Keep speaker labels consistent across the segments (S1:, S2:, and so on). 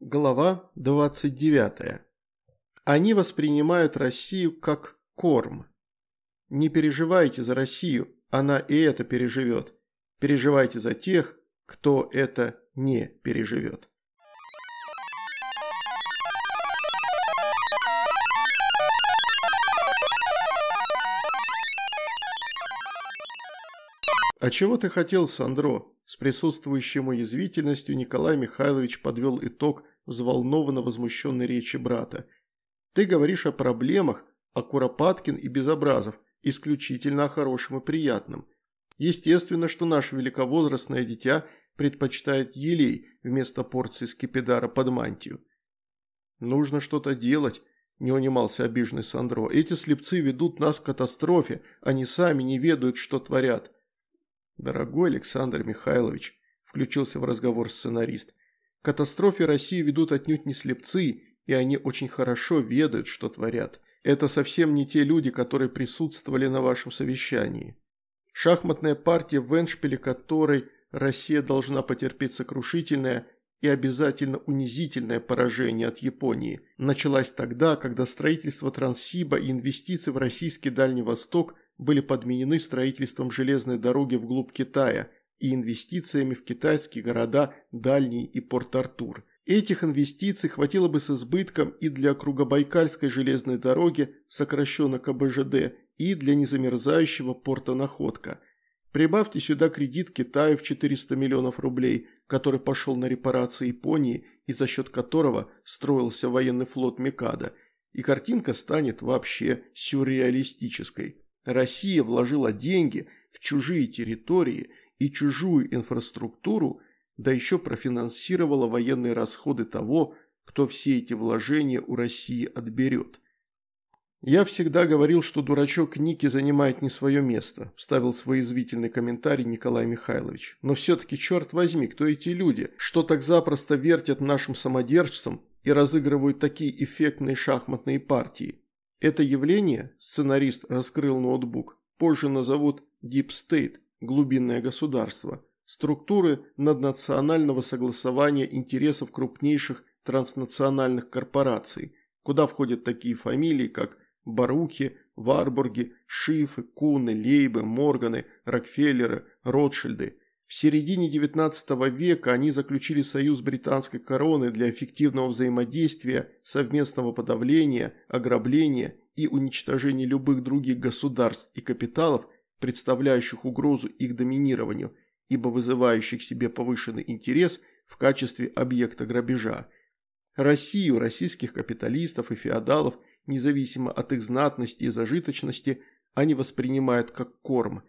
S1: Глава 29. Они воспринимают Россию как корм. Не переживайте за Россию, она и это переживет. Переживайте за тех, кто это не переживет. «А чего ты хотел, Сандро?» С присутствующим уязвительностью Николай Михайлович подвел итог взволнованно возмущенной речи брата. «Ты говоришь о проблемах, а Куропаткин и Безобразов исключительно о хорошем и приятном. Естественно, что наше великовозрастное дитя предпочитает елей вместо порции скипидара под мантию. Нужно что-то делать, не унимался обиженный Сандро. Эти слепцы ведут нас к катастрофе, они сами не ведают, что творят. Дорогой Александр Михайлович, включился в разговор сценарист, к катастрофе России ведут отнюдь не слепцы, и они очень хорошо ведают, что творят. Это совсем не те люди, которые присутствовали на вашем совещании. Шахматная партия в Эншпиле, которой Россия должна потерпеть сокрушительное и обязательно унизительное поражение от Японии, началась тогда, когда строительство Транссиба и инвестиции в российский Дальний Восток были подменены строительством железной дороги вглубь Китая и инвестициями в китайские города Дальний и Порт-Артур. Этих инвестиций хватило бы с избытком и для Кругобайкальской железной дороги, сокращенно КБЖД, и для незамерзающего порта Находка. Прибавьте сюда кредит Китаю в 400 миллионов рублей, который пошел на репарации Японии и за счет которого строился военный флот Микада, и картинка станет вообще сюрреалистической. Россия вложила деньги в чужие территории и чужую инфраструктуру, да еще профинансировала военные расходы того, кто все эти вложения у России отберет. «Я всегда говорил, что дурачок Ники занимает не свое место», – вставил свой извительный комментарий Николай Михайлович. «Но все-таки, черт возьми, кто эти люди, что так запросто вертят нашим самодержцам и разыгрывают такие эффектные шахматные партии? Это явление, сценарист раскрыл ноутбук, позже назовут Deep State, глубинное государство, структуры наднационального согласования интересов крупнейших транснациональных корпораций, куда входят такие фамилии, как Барухи, Варбурги, Шифы, Куны, Лейбы, Морганы, Рокфеллеры, Ротшильды. В середине XIX века они заключили союз британской короны для эффективного взаимодействия, совместного подавления, ограбления и уничтожения любых других государств и капиталов, представляющих угрозу их доминированию, ибо вызывающих себе повышенный интерес в качестве объекта грабежа. Россию, российских капиталистов и феодалов – независимо от их знатности и зажиточности, они воспринимают как корм.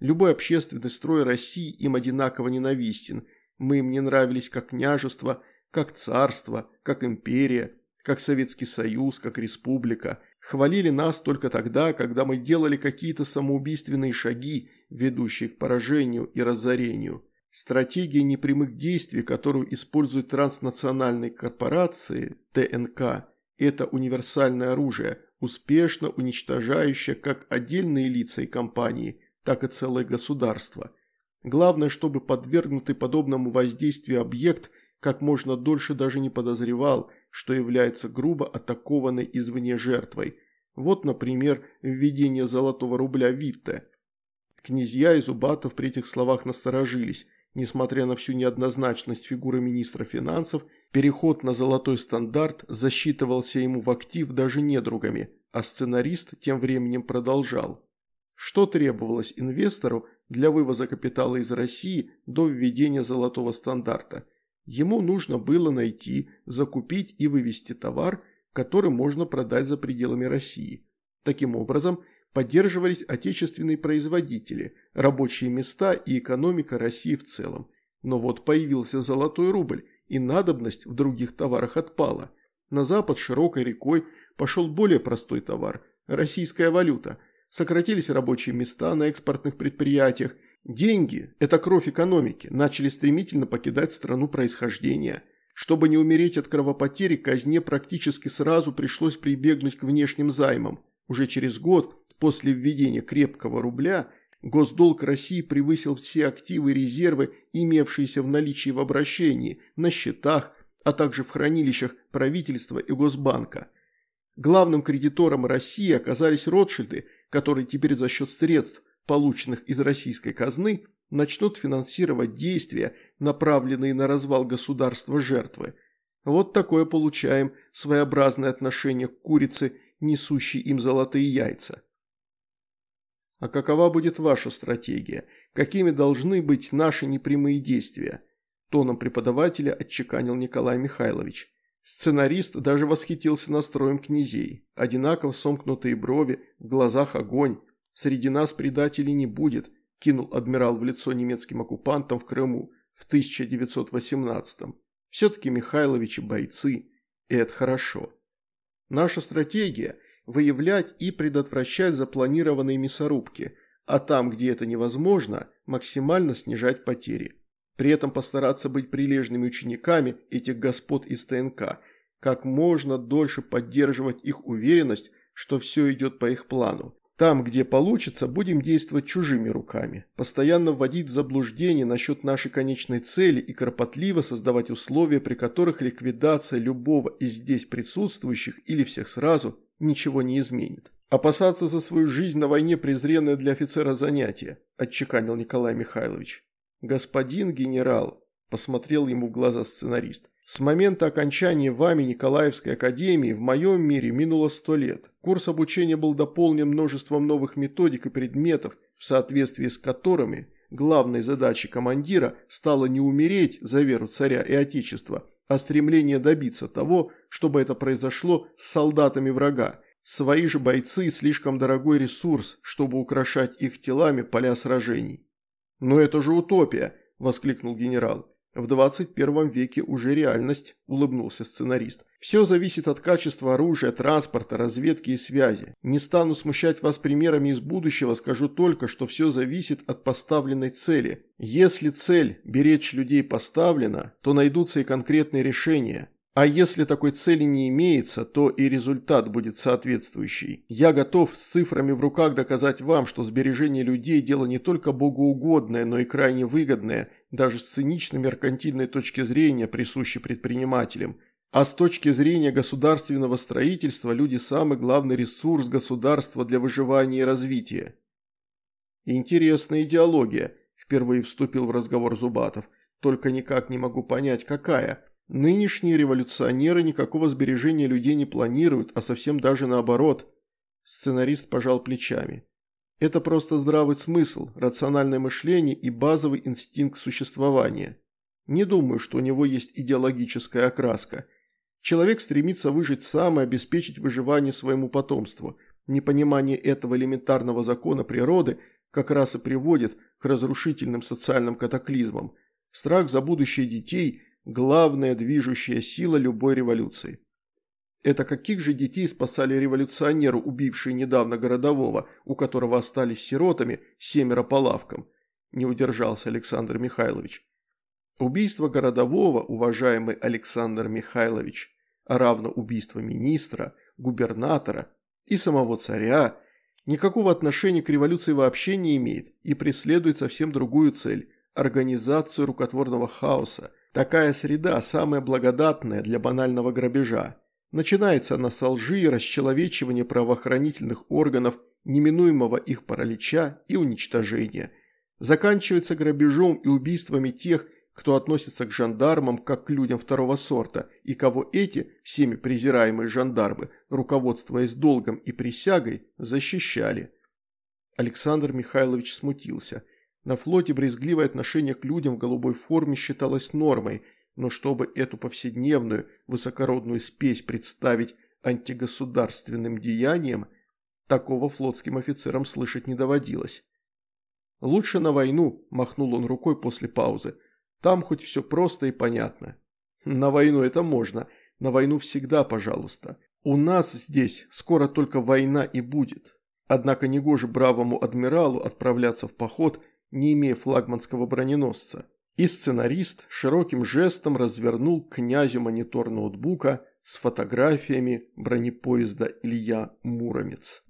S1: Любой общественный строй России им одинаково ненавистен. Мы им не нравились как княжество, как царство, как империя, как Советский Союз, как республика. Хвалили нас только тогда, когда мы делали какие-то самоубийственные шаги, ведущие к поражению и разорению. Стратегия непрямых действий, которую используют транснациональные корпорации, ТНК, это универсальное оружие, успешно уничтожающее как отдельные лица и компании, так и целое государство. Главное, чтобы подвергнутый подобному воздействию объект как можно дольше даже не подозревал, что является грубо атакованной извне жертвой. Вот, например, введение золотого рубля Витте. Князья и Зубатов при этих словах насторожились. Несмотря на всю неоднозначность фигуры министра финансов, переход на золотой стандарт засчитывался ему в актив даже недругами, а сценарист тем временем продолжал. Что требовалось инвестору для вывоза капитала из России до введения золотого стандарта? Ему нужно было найти, закупить и вывести товар, который можно продать за пределами России. Таким образом, поддерживались отечественные производители, рабочие места и экономика России в целом. Но вот появился золотой рубль, и надобность в других товарах отпала. На запад широкой рекой пошел более простой товар – российская валюта. Сократились рабочие места на экспортных предприятиях. Деньги – это кровь экономики, начали стремительно покидать страну происхождения. Чтобы не умереть от кровопотери, казне практически сразу пришлось прибегнуть к внешним займам. Уже через год после введения крепкого рубля госдолг России превысил все активы и резервы, имевшиеся в наличии в обращении, на счетах, а также в хранилищах правительства и Госбанка. Главным кредитором России оказались Ротшильды, которые теперь за счет средств, полученных из российской казны, начнут финансировать действия, направленные на развал государства жертвы. Вот такое получаем своеобразное отношение к курице, несущей им золотые яйца. А какова будет ваша стратегия? Какими должны быть наши непрямые действия? Тоном преподавателя отчеканил Николай Михайлович. Сценарист даже восхитился настроем князей. Одинаково сомкнутые брови, в глазах огонь. Среди нас предателей не будет, кинул адмирал в лицо немецким оккупантам в Крыму в 1918-м. Все-таки Михайловичи бойцы, и это хорошо. Наша стратегия – выявлять и предотвращать запланированные мясорубки, а там, где это невозможно, максимально снижать потери. При этом постараться быть прилежными учениками этих господ из ТНК, как можно дольше поддерживать их уверенность, что все идет по их плану. Там, где получится, будем действовать чужими руками, постоянно вводить в заблуждение насчет нашей конечной цели и кропотливо создавать условия, при которых ликвидация любого из здесь присутствующих или всех сразу ничего не изменит. «Опасаться за свою жизнь на войне презренное для офицера занятие», – отчеканил Николай Михайлович. «Господин генерал», – посмотрел ему в глаза сценарист, – «с момента окончания вами Николаевской академии в моем мире минуло сто лет. Курс обучения был дополнен множеством новых методик и предметов, в соответствии с которыми главной задачей командира стало не умереть за веру царя и отечества, а стремление добиться того, чтобы это произошло с солдатами врага. Свои же бойцы – слишком дорогой ресурс, чтобы украшать их телами поля сражений. «Но это же утопия!» – воскликнул генерал. «В 21 веке уже реальность», – улыбнулся сценарист. «Все зависит от качества оружия, транспорта, разведки и связи. Не стану смущать вас примерами из будущего, скажу только, что все зависит от поставленной цели. Если цель – беречь людей поставлена, то найдутся и конкретные решения. А если такой цели не имеется, то и результат будет соответствующий. Я готов с цифрами в руках доказать вам, что сбережение людей – дело не только богоугодное, но и крайне выгодное, даже с циничной меркантильной точки зрения, присущей предпринимателям. А с точки зрения государственного строительства люди – самый главный ресурс государства для выживания и развития. Интересная идеология, впервые вступил в разговор Зубатов. Только никак не могу понять, какая – Нынешние революционеры никакого сбережения людей не планируют, а совсем даже наоборот. Сценарист пожал плечами. Это просто здравый смысл, рациональное мышление и базовый инстинкт существования. Не думаю, что у него есть идеологическая окраска. Человек стремится выжить сам и обеспечить выживание своему потомству. Непонимание этого элементарного закона природы как раз и приводит к разрушительным социальным катаклизмам. Страх за будущее детей – главная движущая сила любой революции. Это каких же детей спасали революционеры, убившие недавно городового, у которого остались сиротами семеро по лавкам? Не удержался Александр Михайлович. Убийство городового, уважаемый Александр Михайлович, равно убийство министра, губернатора и самого царя, никакого отношения к революции вообще не имеет и преследует совсем другую цель – организацию рукотворного хаоса, Такая среда самая благодатная для банального грабежа. Начинается она со лжи и расчеловечивания правоохранительных органов, неминуемого их паралича и уничтожения. Заканчивается грабежом и убийствами тех, кто относится к жандармам как к людям второго сорта, и кого эти, всеми презираемые жандармы, руководствуясь долгом и присягой, защищали. Александр Михайлович смутился – на флоте брезгливое отношение к людям в голубой форме считалось нормой, но чтобы эту повседневную высокородную спесь представить антигосударственным деянием, такого флотским офицерам слышать не доводилось. «Лучше на войну», – махнул он рукой после паузы. «Там хоть все просто и понятно». «На войну это можно. На войну всегда, пожалуйста. У нас здесь скоро только война и будет. Однако негоже бравому адмиралу отправляться в поход – не имея флагманского броненосца, и сценарист широким жестом развернул князю монитор ноутбука с фотографиями бронепоезда Илья Муромец.